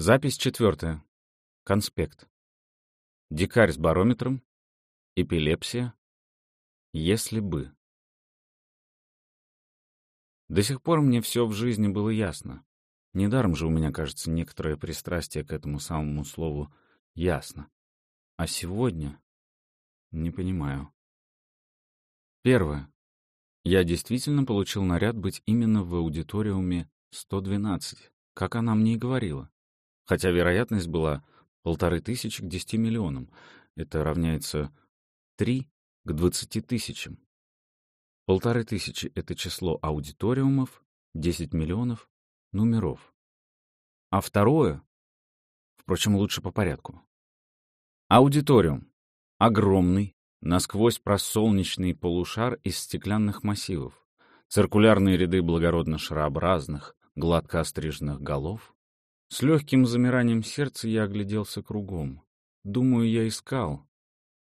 Запись четвертая. Конспект. Дикарь с барометром. Эпилепсия. Если бы. До сих пор мне все в жизни было ясно. Недаром же у меня, кажется, некоторое пристрастие к этому самому слову «ясно». А сегодня... Не понимаю. Первое. Я действительно получил наряд быть именно в аудиториуме 112, как она мне и говорила. Хотя вероятность была полторы тысячи к десяти миллионам. Это равняется три к двадцати тысячам. Полторы тысячи — это число аудиториумов, десять миллионов — номеров. А второе, впрочем, лучше по порядку. Аудиториум. Огромный, насквозь просолнечный полушар из стеклянных массивов. Циркулярные ряды благородно шарообразных, гладко остриженных голов, с легким замиранием сердца я огляделся кругом. Думаю, я искал,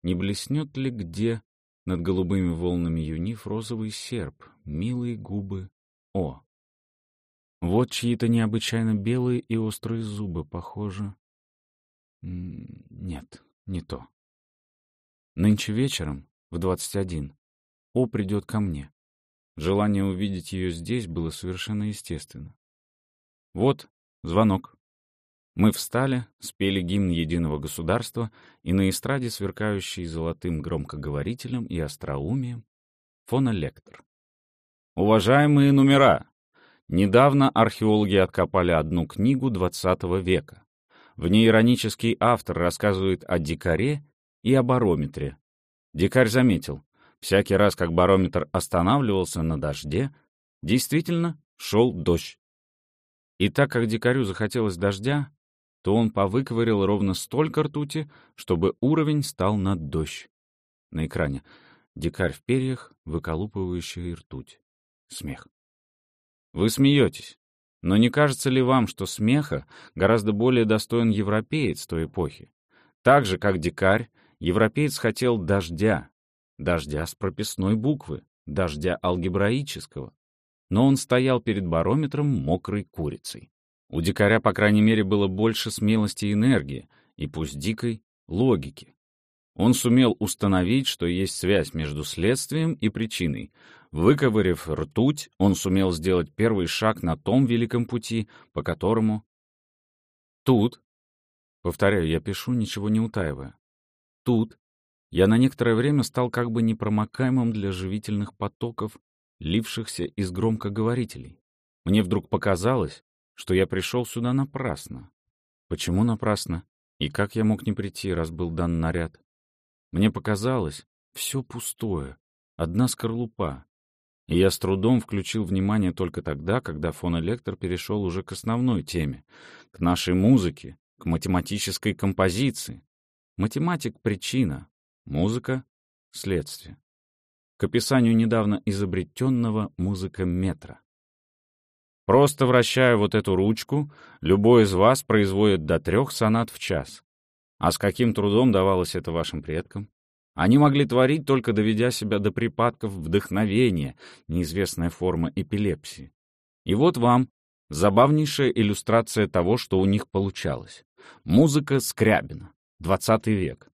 не блеснет ли где над голубыми волнами юнив розовый серп, милые губы О. Вот чьи-то необычайно белые и острые зубы, похоже. Нет, не то. Нынче вечером, в двадцать один, О придет ко мне. Желание увидеть ее здесь было совершенно естественно. Вот звонок. Мы встали, спели гимн единого государства, и на эстраде, сверкающий золотым громкоговорителем и остроумием, фонолектор. Уважаемые номера! Недавно археологи откопали одну книгу XX века. В ней иронический автор рассказывает о дикаре и о барометре. Дикарь заметил, всякий раз, как барометр останавливался на дожде, действительно шел дождь. И так как дикарю захотелось дождя, то он повыковырил ровно столько ртути, чтобы уровень стал над дождь. На экране дикарь в перьях, выколупывающий ртуть. Смех. Вы смеетесь. Но не кажется ли вам, что смеха гораздо более достоин европеец той эпохи? Так же, как дикарь, европеец хотел дождя. Дождя с прописной буквы, дождя алгебраического. Но он стоял перед барометром мокрой курицей. У дикаря, по крайней мере, было больше смелости и энергии, и пусть дикой, логики. Он сумел установить, что есть связь между следствием и причиной. Выковырив ртуть, он сумел сделать первый шаг на том великом пути, по которому... Тут, повторяю, я пишу, ничего не утаивая, тут я на некоторое время стал как бы непромокаемым для живительных потоков, лившихся из громкоговорителей. Мне вдруг показалось, что я пришел сюда напрасно. Почему напрасно? И как я мог не прийти, раз был дан наряд? Мне показалось, все пустое, одна скорлупа. И я с трудом включил внимание только тогда, когда фон-электор перешел уже к основной теме, к нашей музыке, к математической композиции. Математик — причина, музыка — следствие. К описанию недавно изобретенного музыкометра. Просто вращая вот эту ручку, любой из вас производит до трех сонат в час. А с каким трудом давалось это вашим предкам? Они могли творить, только доведя себя до припадков вдохновения, неизвестная форма эпилепсии. И вот вам забавнейшая иллюстрация того, что у них получалось. Музыка Скрябина, 20 век.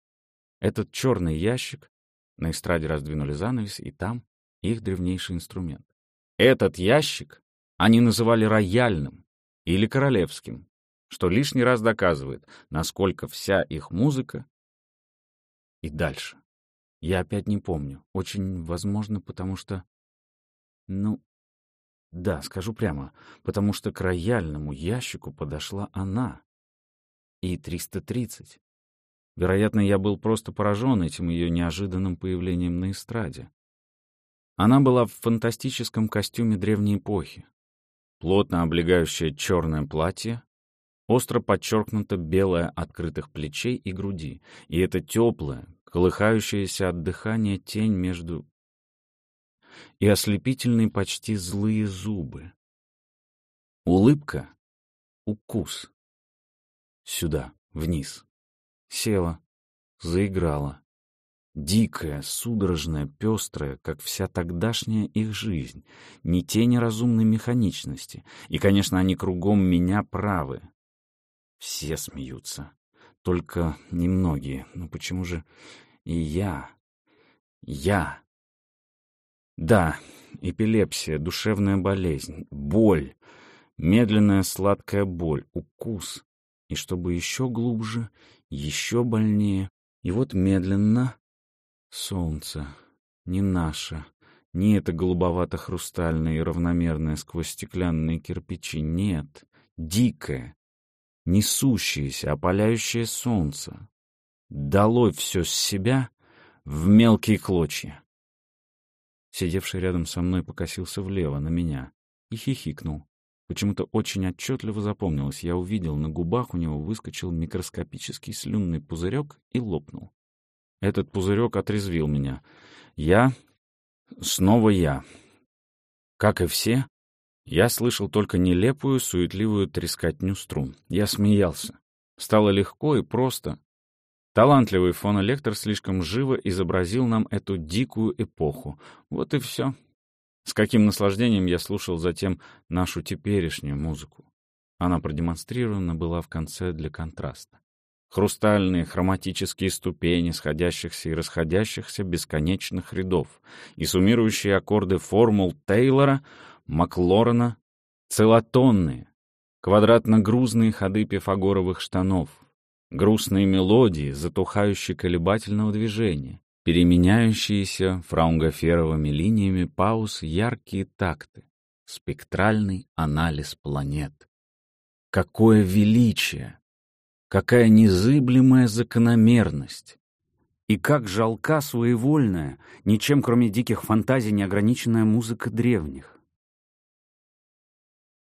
Этот черный ящик, на эстраде раздвинули занавес, и там их древнейший инструмент. Этот ящик они называли рояльным или королевским, что лишний раз доказывает, насколько вся их музыка и дальше. Я опять не помню. Очень возможно, потому что... Ну, да, скажу прямо, потому что к рояльному ящику подошла она. И 330. Вероятно, я был просто поражен этим ее неожиданным появлением на эстраде. Она была в фантастическом костюме древней эпохи, плотно облегающее черное платье, остро подчеркнуто белое открытых плечей и груди, и это теплая, колыхающаяся от дыхания тень между... и ослепительные почти злые зубы. Улыбка — укус. Сюда, вниз. Села, заиграла. Дикая, судорожная, пестрая, как вся тогдашняя их жизнь, ни тени разумной механичности. И, конечно, они кругом меня правы. Все смеются. Только немногие. Но почему же и я? Я. Да, эпилепсия, душевная болезнь, боль, медленная сладкая боль, укус. И чтобы еще глубже, еще больнее. И вот медленно солнце, не наше, не это голубовато-хрустальное и равномерное сквозь стеклянные кирпичи, нет, дикое, несущееся, опаляющее солнце. Долой все с себя в мелкие клочья. Сидевший рядом со мной покосился влево, на меня, и хихикнул. Почему-то очень отчетливо запомнилось. Я увидел, на губах у него выскочил микроскопический слюнный пузырек и лопнул. Этот пузырек отрезвил меня. Я... Снова я. Как и все, я слышал только нелепую, суетливую трескотню струн. Я смеялся. Стало легко и просто. Талантливый фонолектор слишком живо изобразил нам эту дикую эпоху. Вот и все. С каким наслаждением я слушал затем нашу теперешнюю музыку. Она продемонстрирована была в конце для контраста. Хрустальные хроматические ступени сходящихся и расходящихся бесконечных рядов и суммирующие аккорды формул Тейлора, Маклорена, целотонные, квадратно-грузные ходы пифагоровых штанов, грустные мелодии, затухающие колебательного движения, переменяющиеся фраунгоферовыми линиями пауз яркие такты, спектральный анализ планет. Какое величие! Какая незыблемая закономерность! И как жалка своевольная, ничем кроме диких фантазий неограниченная музыка древних.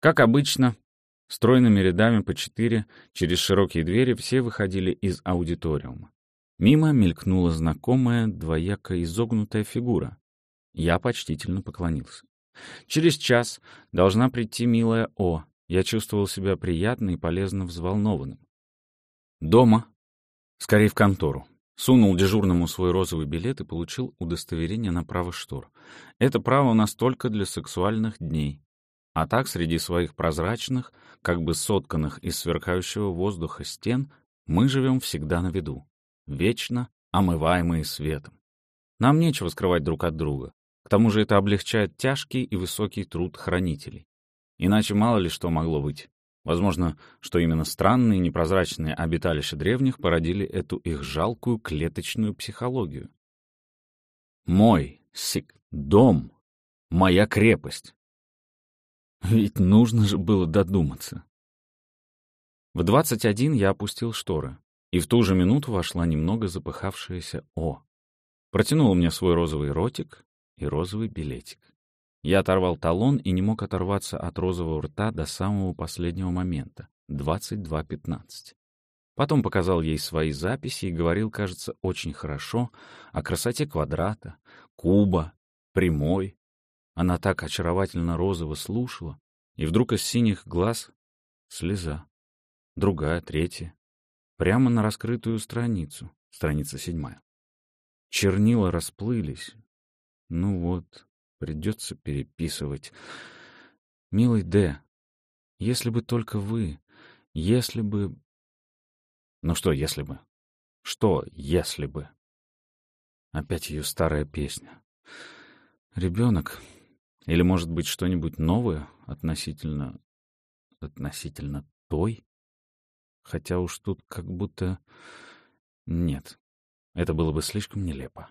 Как обычно, Стройными рядами по четыре, через широкие двери все выходили из аудиториума. Мимо мелькнула знакомая, двояко изогнутая фигура. Я почтительно поклонился. Через час должна прийти милая О. Я чувствовал себя приятно и полезно взволнованным. Дома. Скорее в контору. Сунул дежурному свой розовый билет и получил удостоверение на право штор. Это право у нас только для сексуальных дней. А так, среди своих прозрачных, как бы сотканных из сверкающего воздуха стен, мы живем всегда на виду, вечно омываемые светом. Нам нечего скрывать друг от друга. К тому же это облегчает тяжкий и высокий труд хранителей. Иначе мало ли что могло быть. Возможно, что именно странные непрозрачные обиталища древних породили эту их жалкую клеточную психологию. Мой, сик, дом, моя крепость. Ведь нужно же было додуматься. В 21 я опустил шторы, и в ту же минуту вошла немного запыхавшаяся О. Протянула мне свой розовый ротик и розовый билетик. Я оторвал талон и не мог оторваться от розового рта до самого последнего момента — 22.15. Потом показал ей свои записи и говорил, кажется, очень хорошо о красоте квадрата, куба, прямой, она так очаровательно розово слушала, и вдруг из синих глаз слеза. Другая, третья. Прямо на раскрытую страницу. Страница седьмая. Чернила расплылись. Ну вот, придется переписывать. Милый Д, если бы только вы, если бы... Ну что, если бы? Что, если бы? Опять ее старая песня. Ребенок, или, может быть, что-нибудь новое относительно... относительно той? Хотя уж тут как будто... Нет, это было бы слишком нелепо.